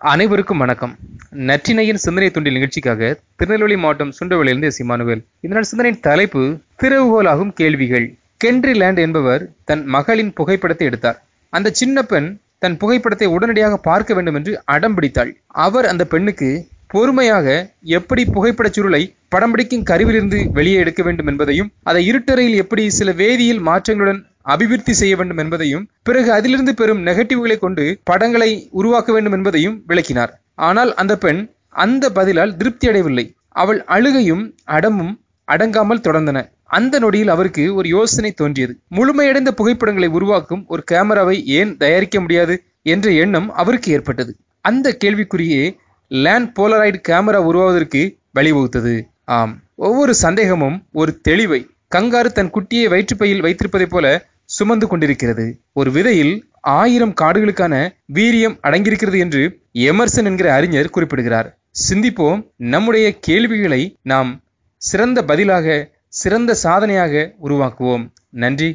அனைவருக்கும் வணக்கம். நற்றினையின் சிந்தனை துண்டில் நிகழ்ச்சிக்காக திருநெல்வேலி மாவட்டம் சுண்டவளியிலிருந்து எஸ். இமானுவேல். இதனால் சிந்தனையின் தலைப்பு திறவுகோலாகும் கேள்விகள். கென்ரி லேண்ட் என்பவர் தன் மகளின் புகைப்படத்தை எடுத்தார். அந்த சின்ன பெண் தன் புகைப்படத்தை உடனடியாக பார்க்க வேண்டும் என்று அடம் பிடித்தாள். அவர் அந்த பெண்ணுக்கு பொறுமையாக எப்படி புகைப்படச் சுருளை படம் பிடிக்கும் கருவிலிருந்து வெளியே எடுக்க வேண்டும் என்பதையும் அதை இருட்டறையில் எப்படி சில வேதியியல் மாற்றங்களுடன் அபிவிருத்தி செய்ய வேண்டும் என்பதையும் பிறகு அதிலிருந்து பெறும் நெகட்டிவ்களை கொண்டு படங்களை உருவாக்க வேண்டும் என்பதையும் விளக்கினார். ஆனால் அந்த பெண் அந்த பதிலால் திருப்தி அடையவில்லை. அவள் அழுகையும் அடமும் அடங்காமல் தொடர்ந்தன. அந்த நொடியில் அவருக்கு ஒரு யோசனை தோன்றியது. முழுமையடைந்த புகைப்படங்களை உருவாக்கும் ஒரு கேமராவை ஏன் தயாரிக்க முடியாது என்ற எண்ணம் அவருக்கு ஏற்பட்டது. அந்த கேள்விக்குரியே லேண்ட் போலராய்டு கேமரா உருவாவதற்கு வழிவகுத்தது. ஆம். ஒவ்வொரு சந்தேகமும் ஒரு தெளிவை கங்காரு தன் குட்டியை வயிற்றுப்பையில் வைத்திருப்பதைப் போல சுமந்து கொண்டிருக்கிறது. ஒரு விதையில் ஆயிரம் காடுகளுக்கான வீரியம் அடங்கியிருக்கிறது என்று எமர்சன் என்கிற அறிஞர் குறிப்பிடுகிறார். சிந்திப்போம் நம்முடைய கேள்விகளை நாம் சிறந்த பதிலாக சிறந்த சாதனையாக உருவாக்குவோம். நன்றி.